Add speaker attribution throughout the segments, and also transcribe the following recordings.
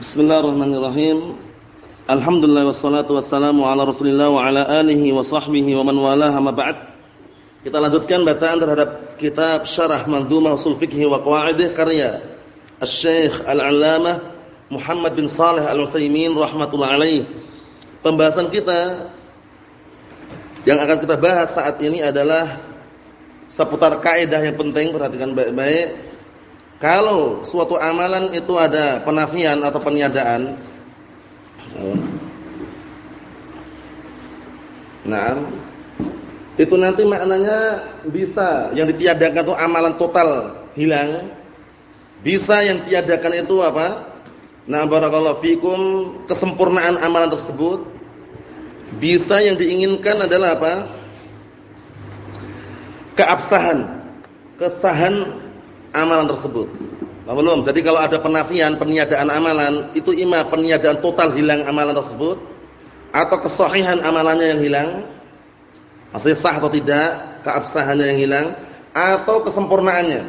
Speaker 1: Bismillahirrahmanirrahim. Alhamdulillah wassalatu wassalamu ala Rasulillah wa ala alihi wa sahbihi wa man walaha ma ba'd. Kita lanjutkan bacaan terhadap kitab Syarah Mandhumah Ushul Fiqh wa Qawaidih karya Asy-Syaikh Al-'Allamah Muhammad bin Shalih Al-Utsaimin rahimatullah alaih. Pembahasan kita yang akan kita bahas saat ini adalah seputar kaidah yang penting perhatikan baik-baik kalau suatu amalan itu ada penafian atau peniadaan, nah, itu nanti maknanya bisa yang ditiadakan itu amalan total hilang, bisa yang tiadakan itu apa? Nah, barakallahu fikum kesempurnaan amalan tersebut. Bisa yang diinginkan adalah apa? Keabsahan, kesahan amalan tersebut. Belum. Jadi kalau ada penafian, peniadaan amalan, itu ima peniadaan total hilang amalan tersebut atau kesahihan amalannya yang hilang. Maksudnya sah atau tidak, keabsahannya yang hilang atau kesempurnaannya.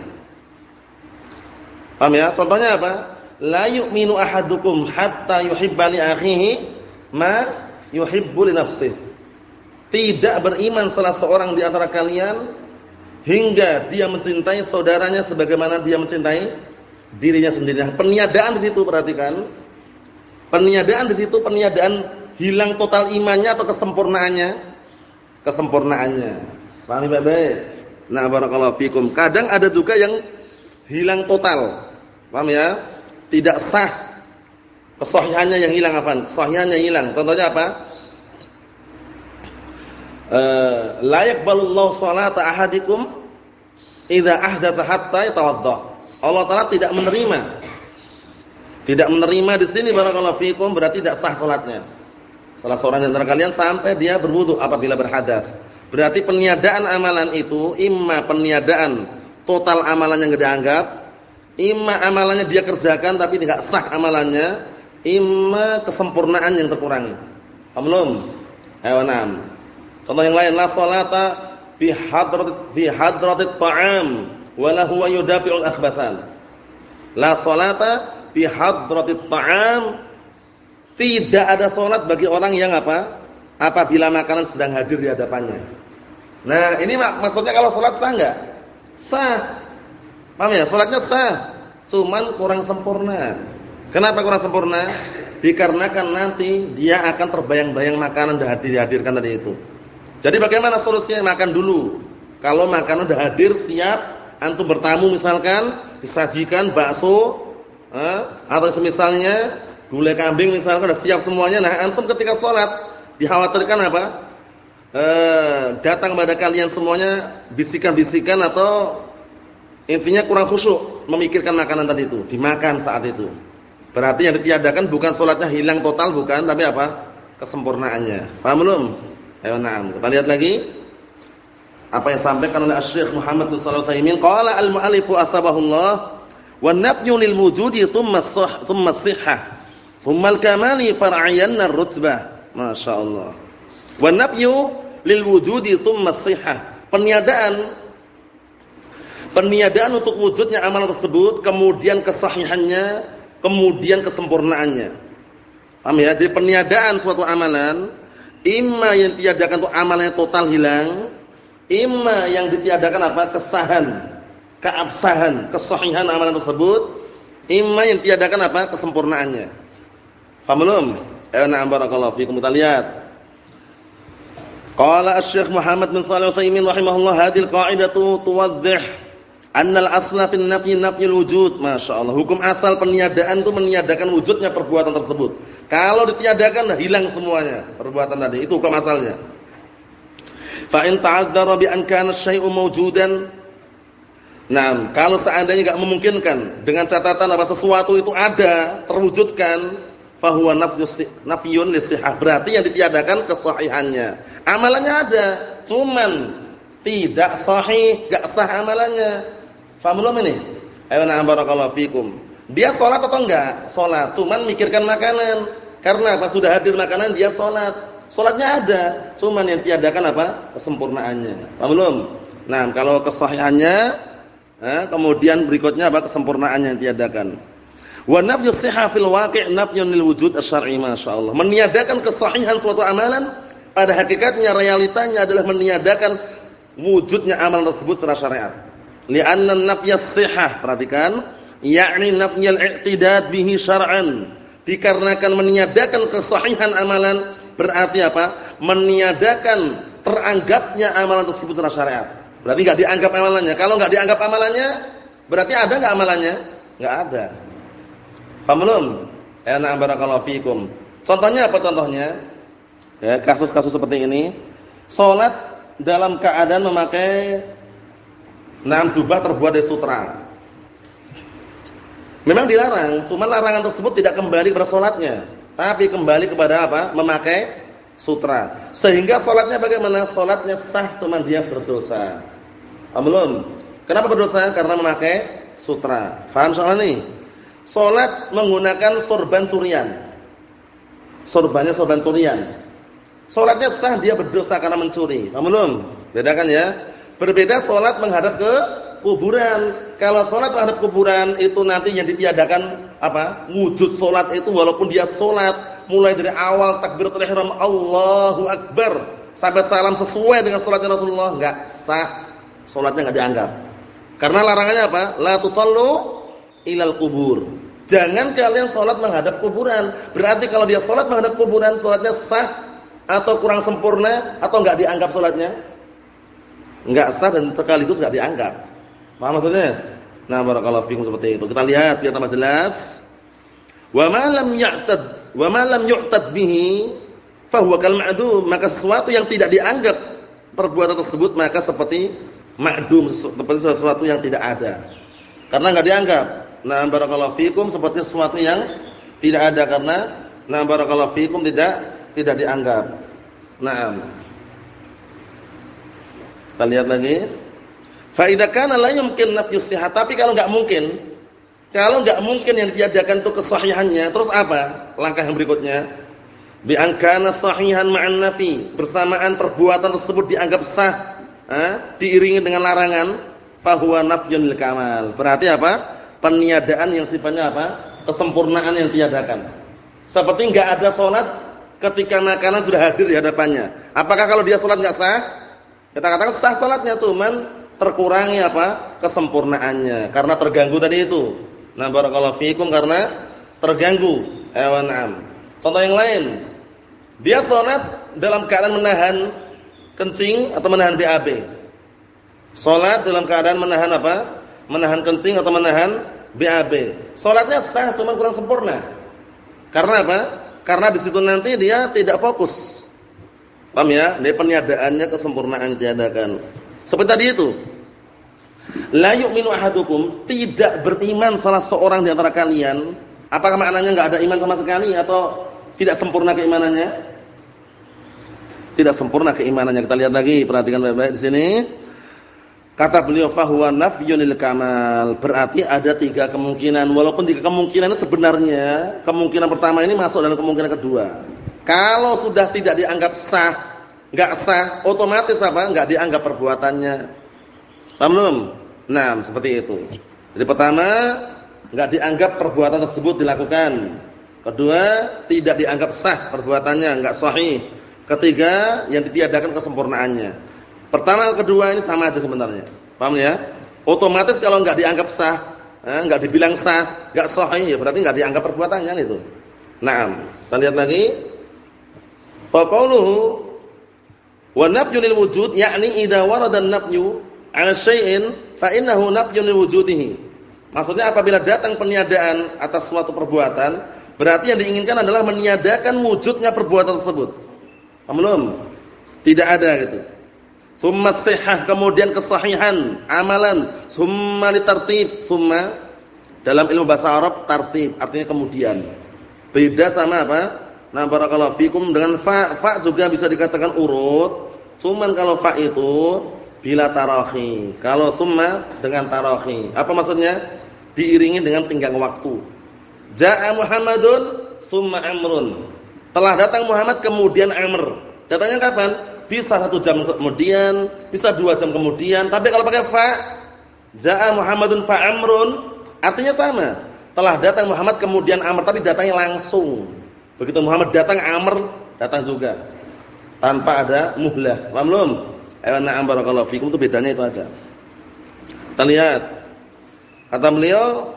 Speaker 1: Paham ya? Contohnya apa? La yu'minu ahadukum hatta yuhibba li akhihi ma yuhibbu li nafsihi. Tidak beriman salah seorang di antara kalian hingga dia mencintai saudaranya sebagaimana dia mencintai dirinya sendiri. Nah, peniadaan di situ perhatikan. Peniadaan di situ peniadaan hilang total imannya atau kesempurnaannya? Kesempurnaannya. Pahami baik-baik? Nah, barakallahu fikum. Kadang ada juga yang hilang total. Paham ya? Tidak sah. Kesahihannya yang hilang apa? Kesahihannya hilang. Contohnya apa? Eh, la yaqbalullahu salata ahadikum idza ahdatha hatta yatawadda. Allah taala tidak menerima. Tidak menerima di sini barakallahu fikum berarti tidak sah salatnya. Salah seorang di antara kalian sampai dia berwudu apabila berhadas. Berarti peniadaan amalan itu imma peniadaan total amalan yang dianggap, imma amalannya dia kerjakan tapi tidak sah amalannya, imma kesempurnaan yang terkurangi. Paham belum? Ayo Contoh yang lain, la salata fi hadratit fi hadratit ta'am wa la huwa yudafi'ul akhbathan. La salata fi hadratit ta'am tidak ada salat bagi orang yang apa? Apabila makanan sedang hadir di hadapannya. Nah, ini mak maksudnya kalau salat sah enggak? Sah. Paham ya? Salatnya sah. Cuman kurang sempurna. Kenapa kurang sempurna? Dikarenakan nanti dia akan terbayang-bayang makanan dihadirkan tadi itu. Jadi bagaimana solusinya? Makan dulu. Kalau makanan sudah hadir, siap, antum bertamu misalkan, disajikan bakso, eh, atau semisalnya gulai kambing misalkan sudah siap semuanya. Nah, antum ketika sholat dikhawatirkan apa? Eh, datang pada kalian semuanya bisikan-bisikan atau intinya kurang khusyuk memikirkan makanan tadi itu, dimakan saat itu. Berarti yang ditiadakan bukan sholatnya hilang total bukan, tapi apa? Kesempurnaannya. Paham belum? Ayo na'am. Kita lihat lagi. Apa yang disampaikan oleh Asy-Syaikh Muhammad bin Shalih Al-Utsaimin, qala al-mu'allifu asbahullah wa nafyu lil wujudi thumma as-sah thumma as-sihhah thumma al-kamali far'ayan ar-rutbah. Masyaallah. Wa nafyu lil wujudi thumma as-sihhah. Peniadaan peniadaan untuk wujudnya amalan tersebut, kemudian kesahihannya, kemudian kesempurnaannya. Paham ya? Jadi peniadaan suatu amalan Imma yang ditiadakan untuk amalnya total hilang, imma yang ditiadakan apa? kesahan, keabsahan, kesahihan amalan tersebut, imma yang ditiadakan apa? kesempurnaannya. Faham belum? Ayo na'am barakallahu fikum kita lihat. Qala Asy-Syaikh Muhammad bin Shalih Al-Utsaimin rahimahullah hadhil qa'idatu tuwaddih annal asla fil nafyi nafyul wujud. Masyaallah. Hukum asal peniadaan itu meniadakan wujudnya perbuatan tersebut. Kalau ditiadakan dah hilang semuanya perbuatan tadi. Itu hukum asalnya. Fa in ta'adzara bi an kana syai'u mawjudan Nah, kalau seandainya enggak memungkinkan dengan catatan apa sesuatu itu ada, terwujudkan, fahuwa nafyun lisihah. Berarti yang ditiadakan kesahihannya. Amalannya ada, cuman tidak sahih, enggak sah amalannya. Faham belum ini? Ayo na'am barakallahu fikum. Dia sholat atau enggak? Sholat, cuman mikirkan makanan. Karena apa? Sudah hadir makanan dia sholat. Sholatnya ada, cuman yang tiadakan apa? Kesempurnaannya. Paham belum? Nah, kalau kesahihannya, eh, kemudian berikutnya apa? Kesempurnaannya yang tiadakan. Wa nafyu fil waqi' nafyun lil wujud asy-syar'i masyaallah. Meniadakan kesahihan suatu amalan pada hakikatnya realitanya adalah meniadakan wujudnya amalan tersebut secara syariat. Li'anna nafya sihah, perhatikan, yakni nafyal i'tidad bihi syar'an. Dikarenakan meniadakan kesahihan amalan berarti apa? Meniadakan teranggapnya amalan tersebut secara syariat. Berarti enggak dianggap amalannya. Kalau enggak dianggap amalannya, berarti ada enggak amalannya? Enggak ada. Paham belum? Enak barakallahu fikum. Contohnya apa contohnya? Ya, kasus-kasus seperti ini. Salat dalam keadaan memakai enam jubah terbuat dari sutra. Memang dilarang, cuma larangan tersebut tidak kembali kepada salatnya, tapi kembali kepada apa? Memakai sutra. Sehingga salatnya bagaimana? Salatnya sah cuma dia berdosa. Paham belum? Kenapa berdosa? Karena memakai sutra. Faham soal ini? Salat menggunakan sorban surian. Sorbannya sorban surian. Salatnya sah dia berdosa karena mencuri. Paham belum? Bedakan ya. Berbeda salat menghadap ke kuburan. Kalau sholat terhadap kuburan itu nanti yang ditiadakan apa? Wujud sholat itu walaupun dia sholat mulai dari awal takbiratul ihram Allahu akbar sampai salam sesuai dengan sholatnya Rasulullah enggak sah. Sholatnya enggak dianggap. Karena larangannya apa? La tusallu ilal kubur. Jangan kalian sholat menghadap kuburan. Berarti kalau dia sholat menghadap kuburan, sholatnya sah atau kurang sempurna atau enggak dianggap sholatnya? Enggak sah dan sekaligus enggak dianggap. Paham maksudnya? Nah, barakallahu fikum seperti itu. Kita lihat biar tambah jelas. Wa ma lam ya'tad wa ma lam yu'tad bihi fa huwa kal ma'dum, maka sesuatu yang tidak dianggap perbuatan tersebut maka seperti ma'dum, seperti sesuatu yang tidak ada. Karena enggak dianggap. Nah, barakallahu fikum seperti sesuatu yang tidak ada karena nah barakallahu fikum tidak tidak dianggap. Naam. Kita lihat lagi. Fa idza kana la yumkin tapi kalau enggak mungkin, kalau enggak mungkin yang ditiadakan itu kesahihannya, terus apa? Langkah yang berikutnya, bi angkana sahihan ma'an nafi, bersamaan perbuatan tersebut dianggap sah, eh, diiringi dengan larangan, fa huwa nafyun lil kamal. Berarti apa? Peniadaan yang sifatnya apa? Kesempurnaan yang tiadakan. Seperti enggak ada salat ketika makanan sudah hadir di hadapannya. Apakah kalau dia salat enggak sah? Kita katakan sah salatnya, cuman terkurangi apa? kesempurnaannya karena terganggu tadi itu. Nah, barakallahu fikum karena terganggu. Ewan am. Contoh yang lain. Dia salat dalam keadaan menahan kencing atau menahan BAB. Salat dalam keadaan menahan apa? Menahan kencing atau menahan BAB. Salatnya sah cuma kurang sempurna. Karena apa? Karena di situ nanti dia tidak fokus. Paham ya? Dia peniadaannya kesempurnaan tiadakan. Seperti tadi itu. La yu'minu ahadukum, tidak beriman salah seorang di antara kalian. Apakah maknanya enggak ada iman sama sekali atau tidak sempurna keimanannya? Tidak sempurna keimanannya. Kita lihat lagi, perhatikan baik-baik di sini. Kata beliau fahuwa nafyunil kamal. Berarti ada tiga kemungkinan. Walaupun tiga kemungkinan sebenarnya kemungkinan pertama ini masuk dalam kemungkinan kedua. Kalau sudah tidak dianggap sah, enggak sah, otomatis apa? Enggak dianggap perbuatannya. Paham belum? Nah, seperti itu. Jadi pertama, enggak dianggap perbuatan tersebut dilakukan. Kedua, tidak dianggap sah perbuatannya, enggak sahih. Ketiga, yang ditiadakan kesempurnaannya. Pertama, kedua ini sama aja sebenarnya. Paham ya? Otomatis kalau enggak dianggap sah, eh, enggak dibilang sah, enggak sahih, ya berarti enggak dianggap perbuatannya itu. Naam. Kita lihat lagi. Fa qauluhu wa nafyul wujud yakni idza warada an-nafyu 'ala syai'in fa innahu nafyun wujudihi. Maksudnya apabila datang peniadaan atas suatu perbuatan, berarti yang diinginkan adalah meniadakan wujudnya perbuatan tersebut. Paham Tidak ada gitu. Summa sihah kemudian kesahihan amalan, summa litartib, summa dalam ilmu bahasa Arab tartib artinya kemudian. Beda sama apa? Nah barakallahu fikum dengan fa, fa juga bisa dikatakan urut. Cuman kalau fa itu bila tarahi. Kalau summa dengan tarahi. Apa maksudnya? Diiringi dengan tinggang waktu. Ja'a Muhammadun summa Amrun. Telah datang Muhammad kemudian Amr. Datangnya kapan? Bisa satu jam kemudian, bisa dua jam kemudian. Tapi kalau pakai fa, Ja'a Muhammadun fa Amrun, artinya sama. telah datang Muhammad kemudian Amr tadi datangnya langsung. Begitu Muhammad datang Amr datang juga. Tanpa ada muhlah. Paham? Ayo na'am barakallahu fikum itu bedanya itu aja. Kita lihat. Kata beliau,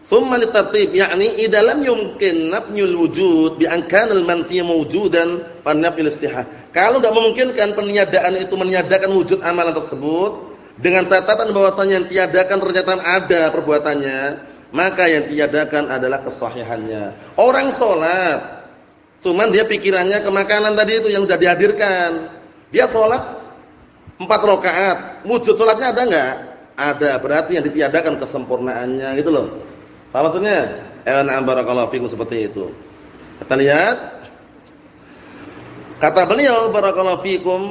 Speaker 1: "Tsumma litartib yakni idalam yumkin nafyul wujud bi an kana al-manfi mawjudan fa nafyul istihah." Kalau tidak memungkinkan peniadaan itu meniadakan wujud amalan tersebut dengan catatan bahwasanya yang tiadakan ternyata ada perbuatannya, maka yang tiadakan adalah kesahihannya. Orang sholat, cuman dia pikirannya ke makanan tadi itu yang sudah dihadirkan. Dia sholat empat rakaat, wujud sholatnya ada enggak? Ada, berarti yang ditiadakan kesempurnaannya gitu loh. Apa maksudnya? Ewana barakallahu fikum seperti itu. Kita lihat. Kata beliau barakallahu fikum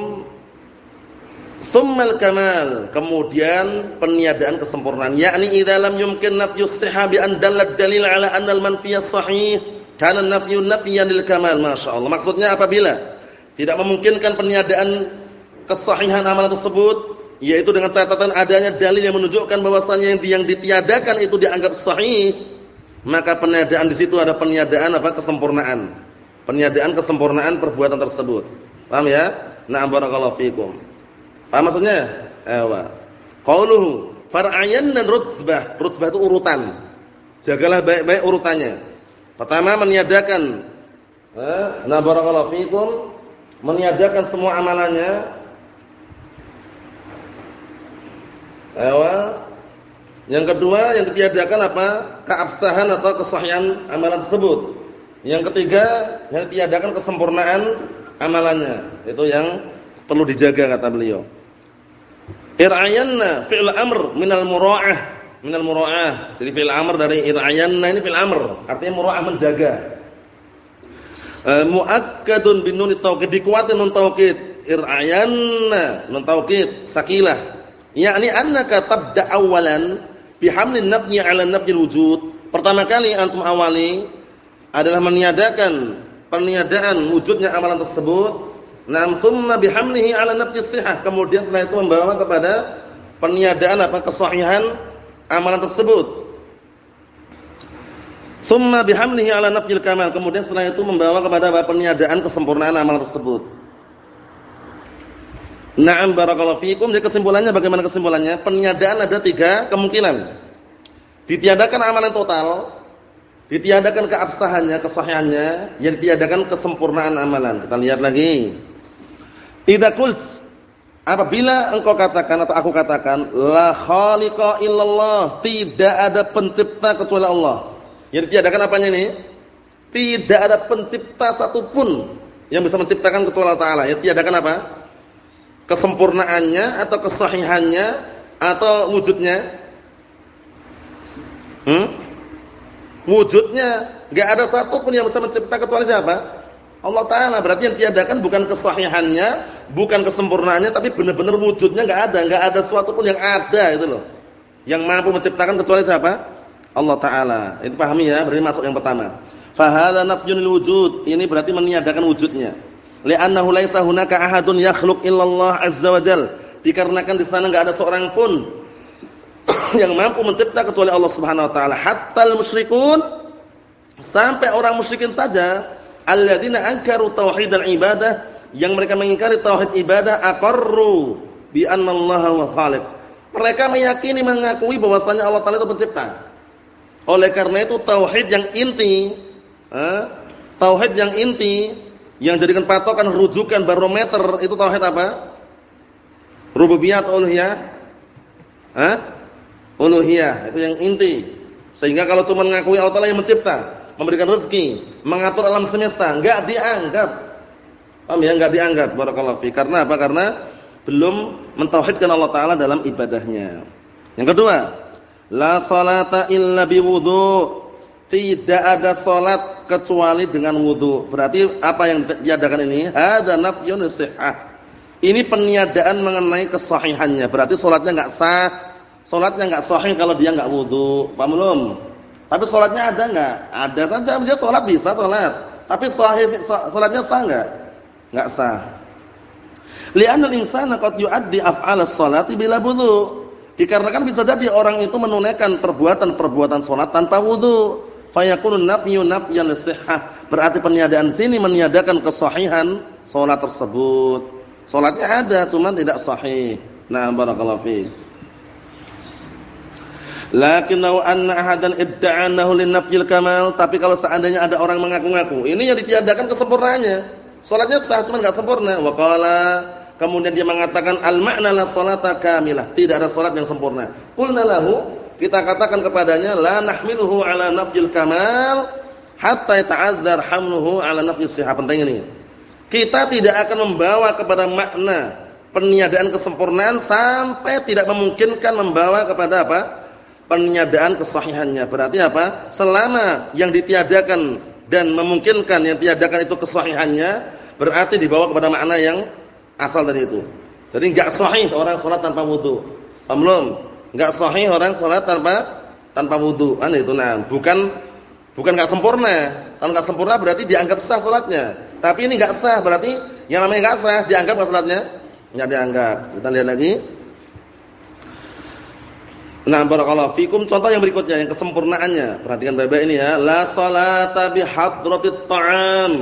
Speaker 1: Summal kamal, kemudian peniadaan kesempurnaan, yakni idza lam yumkin nafyus sihabi an dallat dalil ala anna al-manfiy sahih, kana nafyu nafyan lil kamal, masyaallah. Maksudnya apabila tidak memungkinkan peniadaan kesahihan amalan tersebut, yaitu dengan catatan adanya dalil yang menunjukkan bahwasanya yang, yang ditiadakan itu dianggap sahih, maka peniadaan di situ ada peniadaan apa? kesempurnaan. Peniadaan kesempurnaan perbuatan tersebut. Paham ya? Na'am barakallahu fikum. Paham maksudnya? Ewa. Qauluhu far'ayanna rutbah. Rutbah itu urutan. Jagalah baik-baik urutannya. Pertama meniadakan eh, na barakallahu fikum meniadakan semua amalannya. Ewa. Yang kedua yang ditiadakan apa? Keabsahan atau kesahihan amalan tersebut. Yang ketiga yang ditiadakan kesempurnaan amalannya. Itu yang perlu dijaga kata beliau. Ir'ayanna fi'il amr minal mura'ah, minal mura'ah. Jadi fi'il amr dari ir'ayanna ini fi'il amr, artinya mura'ah menjaga. Uh, muakkadun bin nun taukid dikuatin nun ir'ayanna nun taukid sakilah yakni annaka tabda awalan bihamlin nafyi 'ala nafyil wujud pertama kali antum awali adalah meniadakan peniadaan wujudnya amalan tersebut Nam summa bihamlihi ala nafsi sihah. Kemudian setelah itu membawa kepada peniadaan apa kesahihan amalan tersebut. Summa bihamlihi ala nafsil kamal. Kemudian setelah itu membawa kepada apa peniadaan kesempurnaan amalan tersebut. Na'am barakallahu fikum. Jadi kesimpulannya bagaimana kesimpulannya? Peniadaan ada tiga kemungkinan. Ditiadakan amalan total, ditiadakan keabsahannya, kesahihannya, yang ditiadakan kesempurnaan amalan. Kita lihat lagi. Idza qult apabila engkau katakan atau aku katakan la khaliqa illallah, tidak ada pencipta kecuali Allah. Yang ditiadakan apanya ini? Tidak ada pencipta satupun yang bisa menciptakan kecuali Allah Taala. Yang tiadakan apa? Kesempurnaannya atau kesahihannya atau wujudnya? Hmm? Wujudnya enggak ada satupun yang bisa mencipta kecuali siapa? Allah Taala berarti yang tiadakan bukan kesahihannya, bukan kesempurnaannya, tapi benar-benar wujudnya enggak ada, enggak ada sesuatu pun yang ada itu loh. Yang mampu menciptakan kecuali siapa? Allah Taala. Itu pahami ya, berarti masuk yang pertama. Fa hadza nafyun wujud. Ini berarti meniadakan wujudnya. Li'annahu laisa hunaka ahadun yakhluq illallah azza wa jal. Dikarenakan di sana enggak ada seorang pun yang mampu mencipta kecuali Allah Subhanahu wa taala. Hatta al-musyrikun sampai orang musyrikin saja alladzina ankaru tauhidal ibadah yang mereka mengingkari tauhid ibadah aqarru bi anna Allah wa khaliq. Mereka meyakini mengakui bahwasanya Allah Taala itu pencipta. Oleh karena itu tauhid yang inti, eh, tauhid yang inti yang jadikan patokan rujukan barometer itu tauhid apa? Rububiyah atau uluhiyah? Hah? Uluhiyah, itu yang inti. Sehingga kalau cuma mengakui Allah Taala yang mencipta, memberikan rezeki, mengatur alam semesta, enggak dianggap. Paham ya? Enggak dianggap barakallahu fi. Karena apa? Karena belum mentauhidkan Allah taala dalam ibadahnya. Yang kedua, la salata illa biwudu. Tidak ada salat kecuali dengan wudu. Berarti apa yang diadakan ini? Hada nafyun sihah. Ini peniadaan mengenai kesahihannya. Berarti salatnya enggak sah. Salatnya enggak sahih kalau dia enggak wudu. Paham belum? Tapi sholatnya ada enggak? Ada saja dia sholat bisa sholat. Tapi sahih sholatnya sah enggak? Enggak sah. Li'anna al-insana qad yu'addi af'al as-salati bila wudu. Dikarenakan bisa jadi orang itu menunaikan perbuatan-perbuatan salat tanpa wudu. Fayakunu nafyu nafyan sihhah. Berarti peniadaan sini meniadakan kesahihan salat tersebut. Salatnya ada cuma tidak sahih. Nah, barakallahu fiik. Lakinnahu anna ahadan idda'anahu linafyil kamal, tapi kalau seandainya ada orang mengaku-ngaku, ini yang ditiadakan kesempurnaannya. Salatnya sah cuma enggak sempurna. Wa qala kemudian dia mengatakan al makna la salata kamilah, tidak ada salat yang sempurna. Qulna lahu, kita katakan kepadanya la nahmiluhu ala nafyil kamal hatta yata'adzar hamluhu ala nafyis sihah. Penting ini. Kita tidak akan membawa kepada makna peniadaan kesempurnaan sampai tidak memungkinkan membawa kepada apa? peniadaan kesahihannya. Berarti apa? Selama yang ditiadakan dan memungkinkan yang tiadakan itu kesahihannya, berarti dibawa kepada makna yang asal dari itu. Jadi enggak sahih orang salat tanpa wudu. Paham belum? Enggak sahih orang salat tanpa tanpa wudu. Kan itu nah, bukan bukan enggak sempurna. Kalau enggak sempurna berarti dianggap sah salatnya. Tapi ini enggak sah, berarti yang namanya enggak sah dianggap enggak salatnya? Enggak dianggap. Kita lihat lagi. Nah, barakallahu fikum contoh yang berikutnya yang kesempurnaannya. Perhatikan Bapak ini ya. La salata bi hadratit ta'am.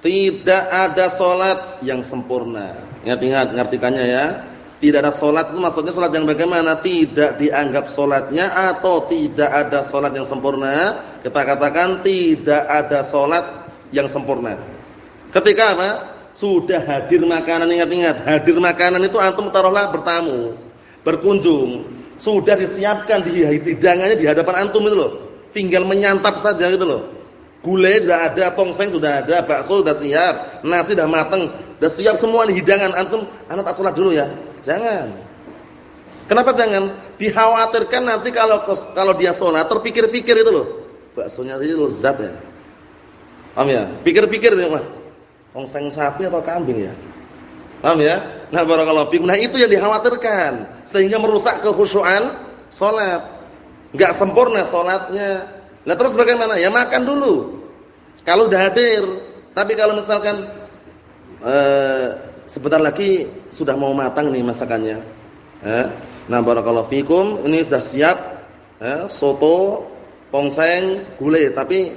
Speaker 1: Tidak ada salat yang sempurna. Ingat-ingat ngartikannya ya. Tidak ada salat itu maksudnya salat yang bagaimana? Tidak dianggap salatnya atau tidak ada salat yang sempurna. Kita katakan tidak ada salat yang sempurna. Ketika apa? Sudah hadir makanan ingat-ingat. Hadir makanan itu antum taruhlah bertamu, berkunjung sudah disiapkan di hidangannya di hadapan antum itu loh. Tinggal menyantap saja gitu loh. Gulai sudah ada, tongseng sudah ada, bakso sudah siap, nasi sudah mateng, sudah siap semua hidangan antum. Anak tak sholat dulu ya. Jangan. Kenapa jangan? Dikhawatirkan nanti kalau kalau dia sholat terpikir-pikir itu loh. Baksonya itu lezat ya. Paham ya? Pikir-pikir ya, mah. Tongseng sapi atau kambing ya? Paham ya? Nah, barakallahu fikum. Nah, itu yang dikhawatirkan sehingga merusak kekhusyuan salat. Enggak sempurna salatnya. Nah, terus bagaimana? Ya makan dulu. Kalau udah hadir. Tapi kalau misalkan eh, sebentar lagi sudah mau matang nih masakannya. Eh, nah, barakallahu fikum. Ini sudah siap eh, soto, tongseng, gulai, tapi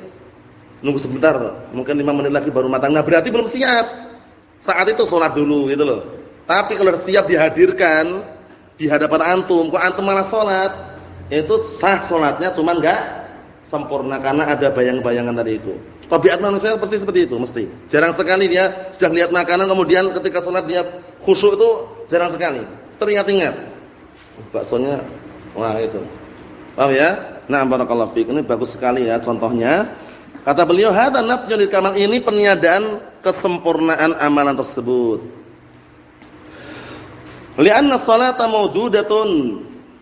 Speaker 1: nunggu sebentar, mungkin 5 menit lagi baru matang. Nah, berarti belum siap. Saat itu sholat dulu gitu loh. Tapi kalau siap dihadirkan di hadapan antum, kok antum malah sholat, itu sah sholatnya, cuman enggak sempurna karena ada bayang-bayangan tadi itu. Tabiat manusia seperti seperti itu mesti. Jarang sekali dia sudah lihat makanan kemudian ketika sholat dia khusyuk itu jarang sekali. Teringat-ingat. Baksonya wah itu. Paham ya? Nah, barakallahu fiik. Ini bagus sekali ya contohnya. Kata beliau, "Hadza nafyul kamal." Ini peniadaan kesempurnaan amalan tersebut. Li'anna salata mawjudatun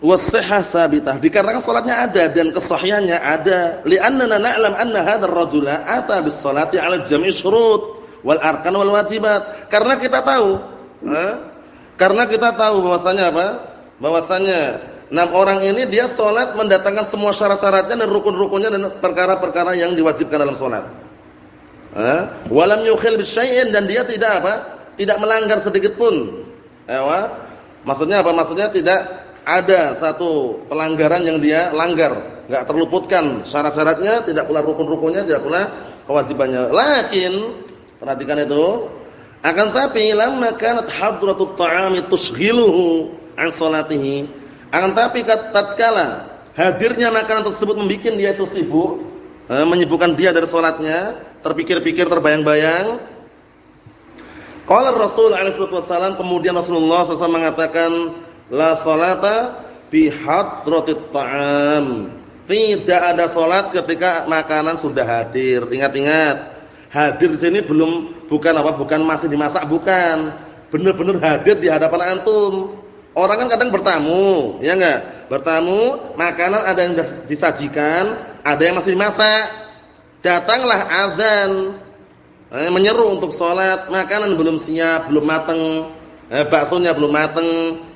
Speaker 1: was-sihhah sabitah. Dikarenakan salatnya ada dan kesahihannya ada. Li'annana na'lam anna hadzal rajula ata bis-salati 'ala jam'i syurut wal arkan wal wajibat. Karena kita tahu, eh? karena kita tahu bahwasanya apa? Bahwasanya enam orang ini dia salat mendatangkan semua syarat-syaratnya dan rukun-rukunnya dan perkara-perkara yang diwajibkan dalam salat. Eh? Walam yukhil bisyai'in dan dia tidak apa? Tidak melanggar sedikit pun. Eh, Maksudnya apa? Maksudnya tidak ada satu pelanggaran yang dia langgar, enggak terluputkan syarat-syaratnya, tidak pula rukun-rukunnya, tidak pula kewajibannya. Lakin perhatikan itu, akan tapi lamma kanat hadratut ta'ami tushghiluhu an salatihi. Akan tapi tatkala hadirnya makanan tersebut membuat dia itu sibuk, eh, menyibukkan dia dari salatnya, terpikir-pikir terbayang-bayang. Qala Rasul alaihi wasallam kemudian Rasulullah SAW mengatakan la salata hadratit ta'am. Tidak ada salat ketika makanan sudah hadir. Ingat-ingat, hadir di sini belum bukan apa bukan masih dimasak bukan. Benar-benar hadir di hadapan antum. Orang kan kadang bertamu, ya enggak? Bertamu, makanan ada yang disajikan, ada yang masih dimasak datanglah azan eh, menyeru untuk sholat makanan belum siap belum mateng eh, baksonya belum mateng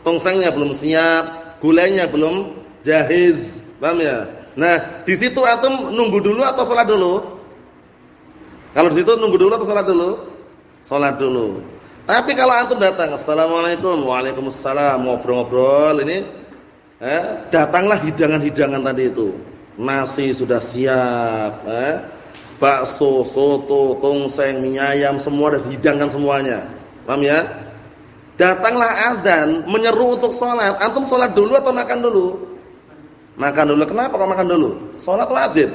Speaker 1: tongsengnya belum siap gulanya belum jahiz paham ya nah di situ antum nunggu dulu atau sholat dulu kalau di situ nunggu dulu atau sholat dulu sholat dulu tapi kalau antum datang assalamualaikum waalaikumsalam ngobrol-ngobrol ini eh, datanglah hidangan-hidangan tadi itu. Nasi sudah siap, eh, bakso, soto, tongseng, mie ayam, semua dihidangkan semuanya. Paham ya? Datanglah azan menyeru untuk sholat. Antum sholat dulu atau makan dulu? Makan dulu. Kenapa kok makan dulu? Sholat wajib.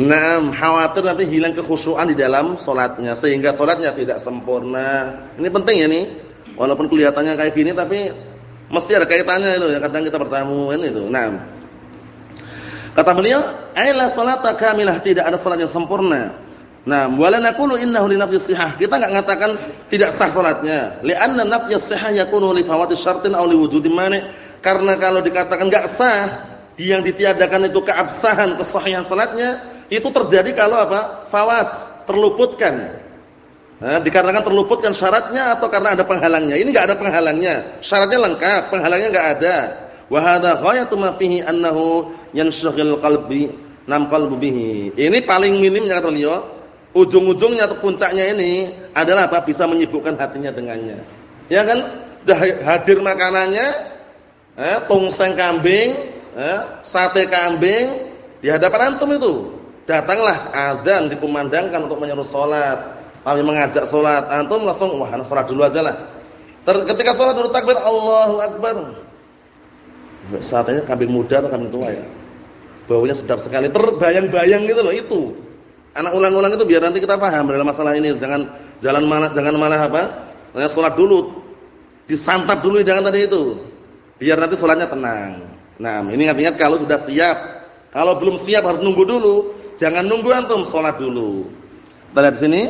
Speaker 1: Nah, khawatir nanti hilang kekhusyuan di dalam sholatnya sehingga sholatnya tidak sempurna. Ini penting ya nih. Walaupun kelihatannya kayak gini tapi mesti ada kaitannya itu ya. Kadang kita bertamu kan itu. Nah, kata beliau, "Aila salata kamilah, tidak ada sholat yang sempurna." Nah, wala naqulu innahu li nafsi sihah. Kita enggak mengatakan tidak sah salatnya. Li'anna nafy sihah yakunu li fawati syartin aw li wujudi mani. Karena kalau dikatakan enggak sah, yang ditiadakan itu keabsahan, kesahihan salatnya, itu terjadi kalau apa? Fawat, terluputkan. Nah, dikarenakan terluputkan syaratnya atau karena ada penghalangnya. Ini enggak ada penghalangnya. Syaratnya lengkap, penghalangnya enggak ada. Wa hadza ghayatu ma fihi annahu yanshaghil qalbi nam qalbu bihi. Ini paling minim kata beliau ujung-ujungnya atau puncaknya ini adalah apa? Bisa menyibukkan hatinya dengannya. Ya kan? Hadir makanannya, eh, tongseng kambing, eh, sate kambing di hadapan antum itu. Datanglah azan dikumandangkan untuk menyeru salat. Kami mengajak salat, antum langsung wah, salat dulu aja lah. ketika salat dulu takbir Allahu akbar. Satenya kambing muda atau kambing tua ya? Baunya sedap sekali, terbayang-bayang gitu loh itu. Anak ulang-ulang itu biar nanti kita paham dalam masalah ini. Jangan jalan malah jangan malah apa? Hanya sholat dulu. Disantap dulu jangan tadi itu. Biar nanti sholatnya tenang. Nah, ini ingat-ingat kalau sudah siap. Kalau belum siap harus nunggu dulu. Jangan nunggu antum sholat dulu. Kita lihat sini.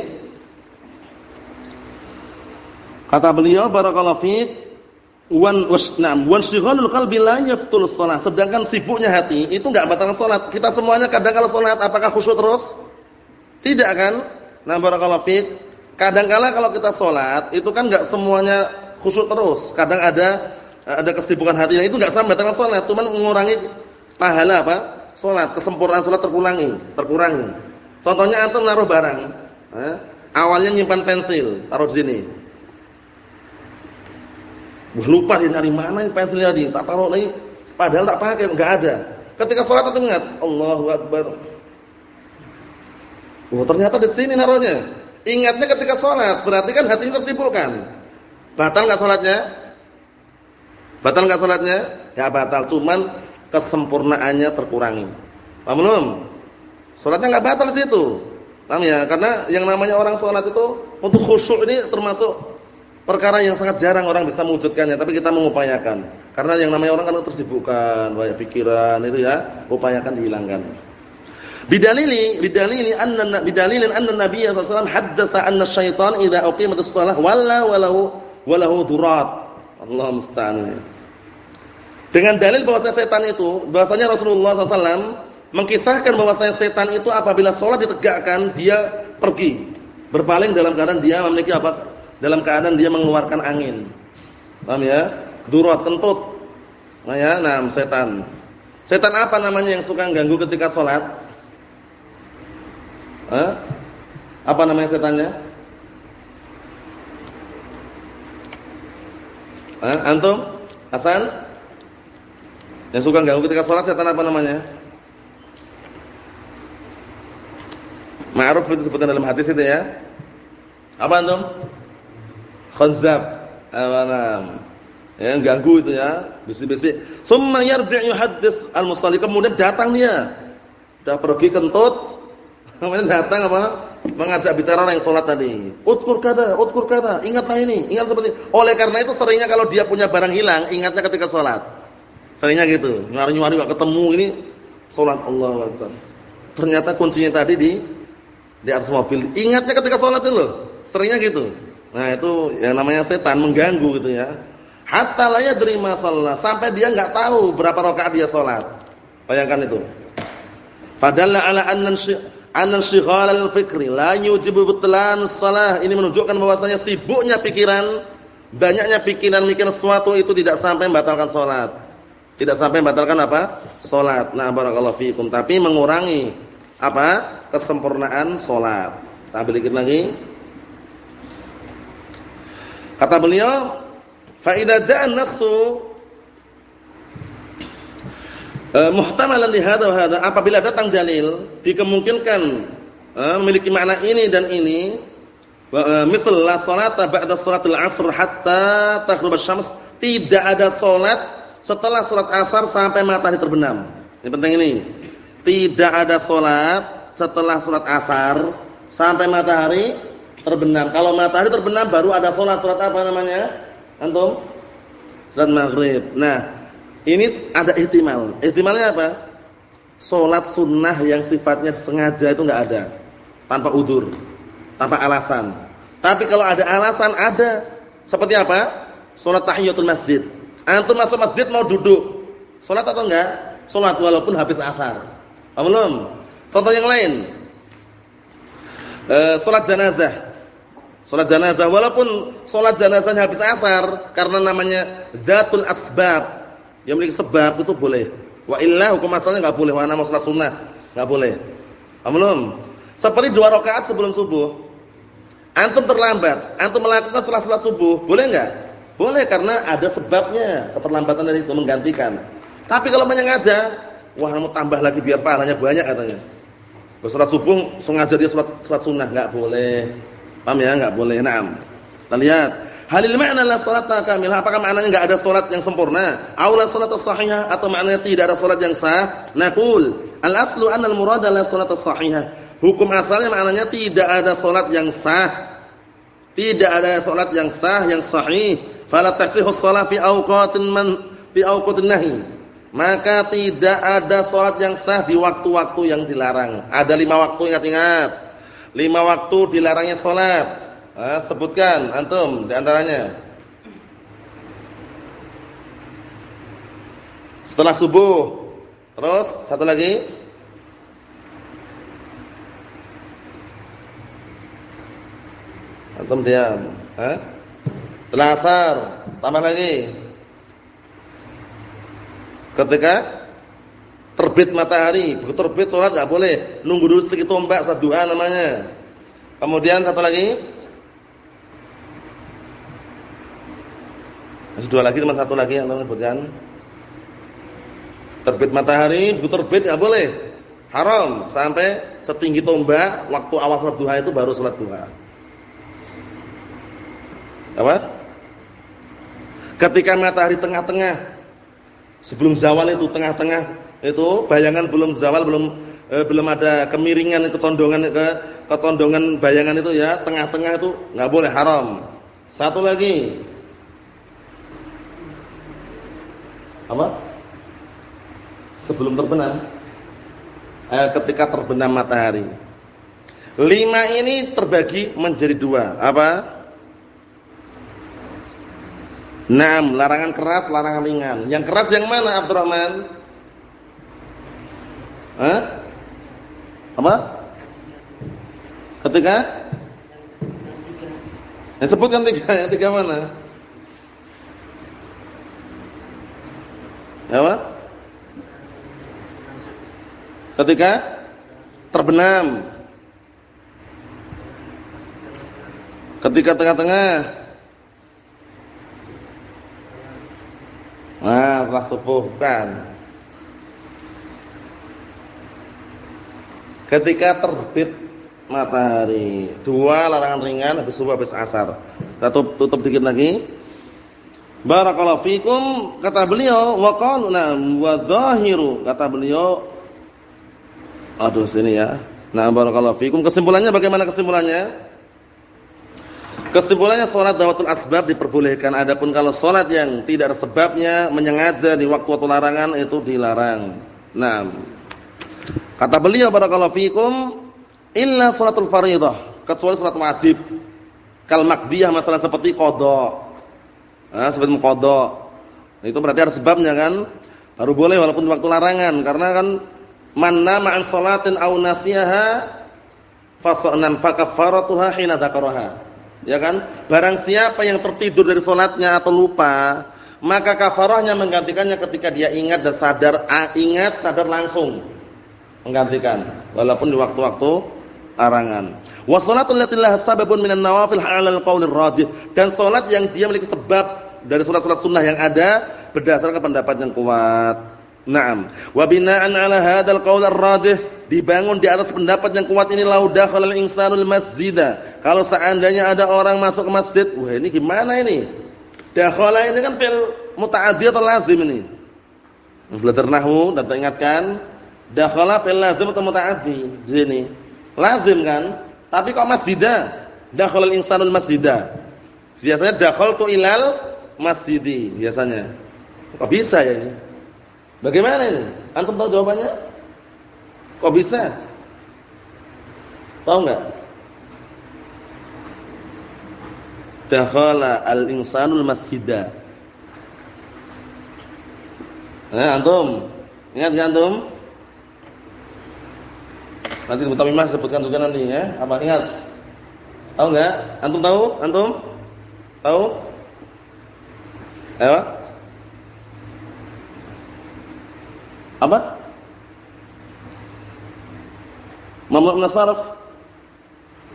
Speaker 1: Kata beliau barakallahu fiik wan wasnam wan shighalul qalbi la yabtul shalah. Sedangkan sibuknya hati itu enggak batalkan salat. Kita semuanya kadang kalau salat apakah khusyuk terus? Tidak kan? Nah barakallahu fiik. Kadang-kala kalau kita sholat itu kan enggak semuanya khusyuk terus. Kadang ada ada kesibukan hatinya itu enggak sama dengan sholat, cuman mengurangi pahala apa? Sholat, kesempurnaan sholat terkurangi, terkurangi. Contohnya antum naruh barang, eh? awalnya nyimpan pensil, taruh di sini. Wah, lupa dia dari mana pensilnya di, tak taruh lagi. Padahal tak pakai, enggak ada. Ketika sholat antum ingat, Allahu Akbar. Oh, ternyata di sini naruhnya. Ingatnya ketika sholat, berarti kan hatinya tersibukkan. Batal nggak sholatnya? Batal nggak sholatnya? Ya batal, cuman kesempurnaannya terkurangi. Paham belum? Sholatnya nggak batal sih itu. Paham ya? Karena yang namanya orang sholat itu untuk khusyuk ini termasuk perkara yang sangat jarang orang bisa mewujudkannya, tapi kita mengupayakan. Karena yang namanya orang kan tersibukkan, banyak pikiran itu ya, upayakan dihilangkan. Bidalili bidalili anna bidalilin anna Nabi sallallahu alaihi anna syaitan idza uqimatis shalah walla walahu walahu durat. Allah musta'an. Dengan dalil bahwasanya setan itu, bahwasanya Rasulullah SAW mengkisahkan bahwasanya setan itu apabila sholat ditegakkan dia pergi, berpaling dalam keadaan dia memiliki apa? Dalam keadaan dia mengeluarkan angin. Paham ya? Durat kentut. Nah ya, nah setan. Setan apa namanya yang suka ganggu ketika sholat? Hah? Apa namanya setannya? Hah? Antum? Hasan? Yang suka ganggu ketika sholat setan apa namanya? Ma'ruf itu sebutan dalam hadis itu ya. Apa antum? Khanzab. Amanam. Ya, ganggu itu ya, bisik-bisik. Summa yarji' yuhaddits al-musalli. Kemudian datang dia. Sudah pergi kentut, Kemudian datang apa? Mengajak bicara orang yang sholat tadi. Utkur kata, utkur kata, ingatlah ini, ingat seperti. Oleh karena itu seringnya kalau dia punya barang hilang, ingatnya ketika sholat. Seringnya gitu. Nyari-nyari gak ketemu ini, sholat Allah. Ternyata kuncinya tadi di di atas mobil. Ingatnya ketika sholat itu loh. Seringnya gitu. Nah itu yang namanya setan mengganggu gitu ya. Hatta la yadri ma sampai dia nggak tahu berapa rakaat dia sholat. Bayangkan itu. Fadalla ala anna Anan al fikri la yujibu butlan salah. Ini menunjukkan bahwasanya sibuknya pikiran, banyaknya pikiran mikir sesuatu itu tidak sampai membatalkan salat. Tidak sampai membatalkan apa? Salat. Nah, barakallahu fikum, tapi mengurangi apa? kesempurnaan salat. Tambah dikit lagi. Kata beliau, fa idza ja'a uh, muhtamalan li hadza wa hadza, apabila datang dalil dikemungkinkan uh, memiliki makna ini dan ini, uh, misal la salata ba'da salatil asr hatta taghrib asy-syams, tidak ada salat setelah salat asar sampai matahari terbenam. Ini penting ini. Tidak ada salat setelah salat asar sampai matahari terbenam. Kalau matahari terbenam baru ada sholat. Sholat apa namanya? Antum? Sholat maghrib. Nah, ini ada ihtimal. Ihtimalnya apa? Sholat sunnah yang sifatnya sengaja itu enggak ada. Tanpa udur. Tanpa alasan. Tapi kalau ada alasan, ada. Seperti apa? Sholat tahiyatul masjid. Antum masuk masjid mau duduk. Sholat atau enggak? Sholat walaupun habis asar. Belum? Contoh yang lain. E, sholat jenazah Salat jenazah walaupun salat jenazahnya habis asar karena namanya datul asbab. Yang memiliki sebab itu boleh. Wa illa hukum asalnya enggak boleh mana mau salat sunnah, enggak boleh. Belum. Seperti dua rakaat sebelum subuh. Antum terlambat, antum melakukan setelah salat subuh, boleh enggak? Boleh karena ada sebabnya keterlambatan dari itu menggantikan. Tapi kalau menyengaja, wah mau tambah lagi biar pahalanya banyak katanya. Salat subuh sengaja dia salat salat sunnah enggak boleh. Paham ya? Enggak boleh. Naam. Kita lihat. Halil ma'na la salata kamilah. Apakah maknanya enggak ada salat yang sempurna? Aw la salata sahihah atau maknanya tidak ada salat yang sah? Naqul, al-aslu anna al-murada la salata sahihah. Hukum asalnya maknanya tidak ada salat yang sah. Tidak ada salat yang sah yang sahih. Fala tasihhu shalah fi awqatin man fi awqatin nahi. Maka tidak ada salat yang sah di waktu-waktu yang dilarang. Ada lima waktu ingat-ingat. Lima waktu dilarangnya sholat. Ah, sebutkan antum di antaranya. Setelah subuh. Terus satu lagi. Antum diam. Hah? Setelah asar. Tambah lagi. Ketika terbit matahari, begitu terbit sholat nggak boleh, nunggu dulu sedikit tombak saat duha namanya. Kemudian satu lagi, dua lagi, cuma satu lagi yang teman sebutkan. Terbit matahari, begitu terbit nggak boleh, haram sampai setinggi tombak waktu awal sholat duha itu baru sholat duha. Apa? Ketika matahari tengah-tengah, sebelum zawal itu tengah-tengah itu bayangan belum zawal belum eh, belum ada kemiringan kecondongan ke kecondongan bayangan itu ya tengah-tengah itu nggak boleh haram satu lagi apa sebelum terbenam eh, ketika terbenam matahari lima ini terbagi menjadi dua apa enam larangan keras, larangan ringan. Yang keras yang mana Abdurrahman? Hah? Apa? Ketika Ya sebutkan tiga, yang tiga mana? Apa? Ketika terbenam. Ketika tengah-tengah. Nah, setelah subuh kan. Ketika terbit matahari. Dua larangan ringan habis subuh habis asar. Kita tutup, tutup dikit lagi. Barakallahu fikum kata beliau wa qala wa dhahiru kata beliau Aduh sini ya. Nah barakallahu fikum kesimpulannya bagaimana kesimpulannya? Kesimpulannya salat dawatul asbab diperbolehkan adapun kalau salat yang tidak ada sebabnya menyengaja di waktu-waktu larangan itu dilarang. Nah, Kata beliau barakallahu fikum illa salatul faridah, kecuali salat wajib. Kal maqdiyah masalah seperti qada. Nah, seperti qada. Itu berarti ada sebabnya kan? Baru boleh walaupun waktu larangan karena kan man nama an salatin aw nasiyaha fasa'nan fakaffaratuha hina dzakaraha. Ya kan? Barang siapa yang tertidur dari salatnya atau lupa, maka kafarahnya menggantikannya ketika dia ingat dan sadar, ingat sadar langsung menggantikan walaupun di waktu-waktu larangan. Wa salatul lati laha sababun minan nawafil 'ala al-qaul rajih dan salat yang dia memiliki sebab dari salat-salat sunnah yang ada berdasarkan pendapat yang kuat. Naam. Wa bina'an 'ala hadzal qaul ar-rajih dibangun di atas pendapat yang kuat ini lau dakhala al-insanul masjida. Kalau seandainya ada orang masuk ke masjid, wah ini gimana ini? Dakhala ini kan fi'il muta'addi atau lazim ini? Belajar nahwu dan ingatkan, dakhala fi'il lazim atau muta'addi di sini. Lazim kan? Tapi kok masjidah? Dakhala al-insanul masjida. Biasanya dakhaltu ilal masjidi biasanya. Kok bisa ya ini? Bagaimana ini? Antum tahu jawabannya? Kok bisa? Tahu enggak? Dakhala al-insanul masjidah. Eh, antum? Ingat enggak antum? Nanti Ibu Tamimah sebutkan juga nanti ya. Apa ingat? Tahu enggak? Antum tahu? Antum? Tahu? Ayo. Apa? Mamnu bin Saraf.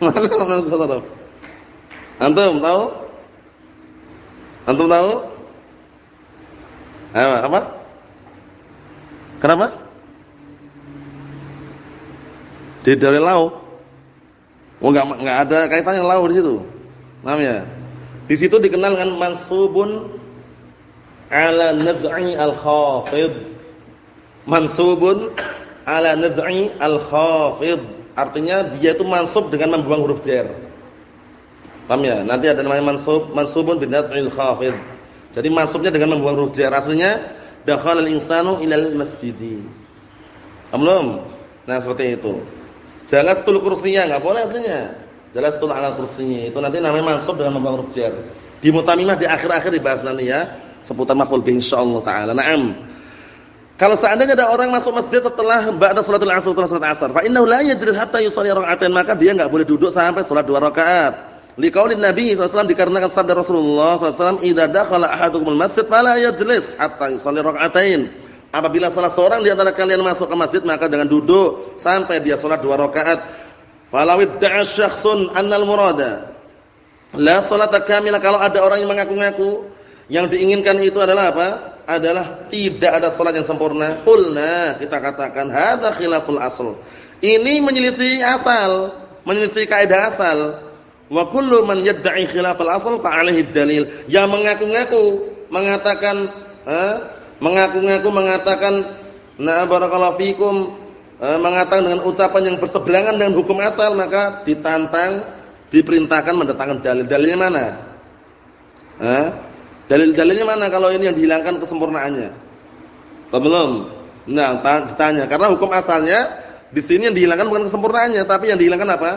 Speaker 1: Mana Mamnu bin Saraf? Antum tahu? Antum tahu? Apa? Apa? Kenapa? Di dari lau. Oh enggak enggak ada kaitannya lau di situ. Paham ya? Di situ dikenal dengan mansubun ala naz'i al-khafid. Mansubun ala naz'i al-khafid. Artinya dia itu mansub dengan membuang huruf jar. Paham ya? Nanti ada namanya mansub, mansubun bin naz'il khafid. Jadi mansubnya dengan membuang huruf jar. Aslinya dakhala al-insanu ilal masjidi. Paham Nah, seperti itu. Jalas tul kursinya enggak boleh aslinya. Jalas tul ala kursinya. Itu nanti namanya mansub dengan membuang huruf jar. Di mutamimah di akhir-akhir dibahas nanti ya. Seputar maf'ul bih insyaallah taala. Naam. Kalau seandainya ada orang masuk masjid setelah ba'da salatul asr setelah salat asar, fa innahu la yajlis hatta yusalli raka'atain, maka dia enggak boleh duduk sampai salat dua rakaat. Liqaulin Nabi SAW dikarenakan sabda Rasulullah SAW, "Idza dakhala ahadukumul masjid fala yajlis hatta yusalli raka'atain." Apabila salah seorang di antara kalian masuk ke masjid, maka jangan duduk sampai dia salat dua rakaat. Falawid da'a syakhsun annal murada la salata kamilah kalau ada orang yang mengaku-ngaku yang diinginkan itu adalah apa? adalah tidak ada salat yang sempurna. Qulna, kita katakan hadza khilaful asl. Ini menyelisih asal, menyelisih kaidah asal. Wa kullu man yad'i khilafal asl fa alaihi dalil. Yang mengaku-ngaku mengatakan mengaku-ngaku mengatakan na barakallahu fikum mengatakan dengan ucapan yang berseberangan dengan hukum asal maka ditantang diperintahkan mendatangkan dalil. Dalilnya mana? Eh? Dalil-dalilnya mana kalau ini yang dihilangkan kesempurnaannya? Belum. Nah, ditanya karena hukum asalnya di sini yang dihilangkan bukan kesempurnaannya, tapi yang dihilangkan apa?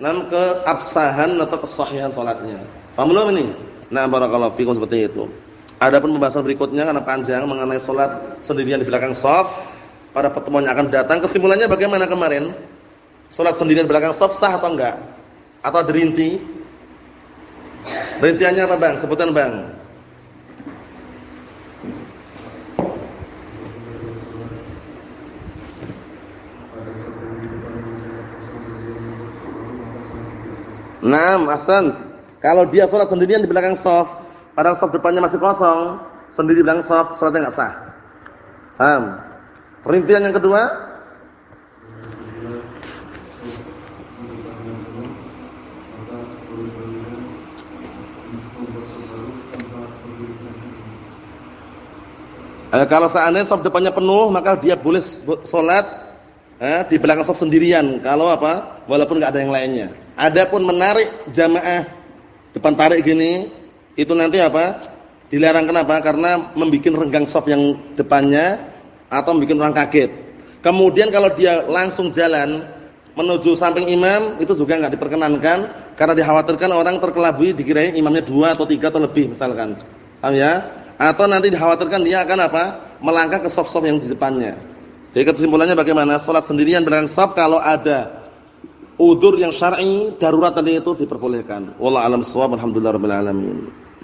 Speaker 1: Nam keabsahan atau kesahihan salatnya. Paham belum ini? Nah, barakallahu fikum seperti itu. Adapun pembahasan berikutnya karena panjang mengenai salat sendirian di belakang shaf pada pertemuan yang akan datang kesimpulannya bagaimana kemarin? Salat sendirian di belakang shaf sah atau enggak? Atau derinci? Rinciannya apa, Bang? Sebutan, Bang. Naam, ahsan. Kalau dia sholat sendirian di belakang shaf, padahal shaf depannya masih kosong, sendiri di belakang shaf, sholatnya enggak sah. Paham? Rincian yang kedua, Eh, kalau seandainya shaf depannya penuh, maka dia boleh sholat eh, di belakang shaf sendirian. Kalau apa? Walaupun enggak ada yang lainnya. Adapun menarik jamaah depan tarik gini, itu nanti apa? Dilarang kenapa? Karena membuat renggang soft yang depannya atau membuat orang kaget. Kemudian kalau dia langsung jalan menuju samping imam itu juga enggak diperkenankan karena dikhawatirkan orang terkelabui dikirain imamnya dua atau tiga atau lebih misalkan. Paham ya? Atau nanti dikhawatirkan dia akan apa? Melangkah ke soft-soft yang di depannya. Jadi kesimpulannya bagaimana? Salat sendirian soft kalau ada udur yang syar'i darurat tadi itu diperbolehkan. Wallahu alam shawab. Alhamdulillahirabbil alamin.